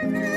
Bye.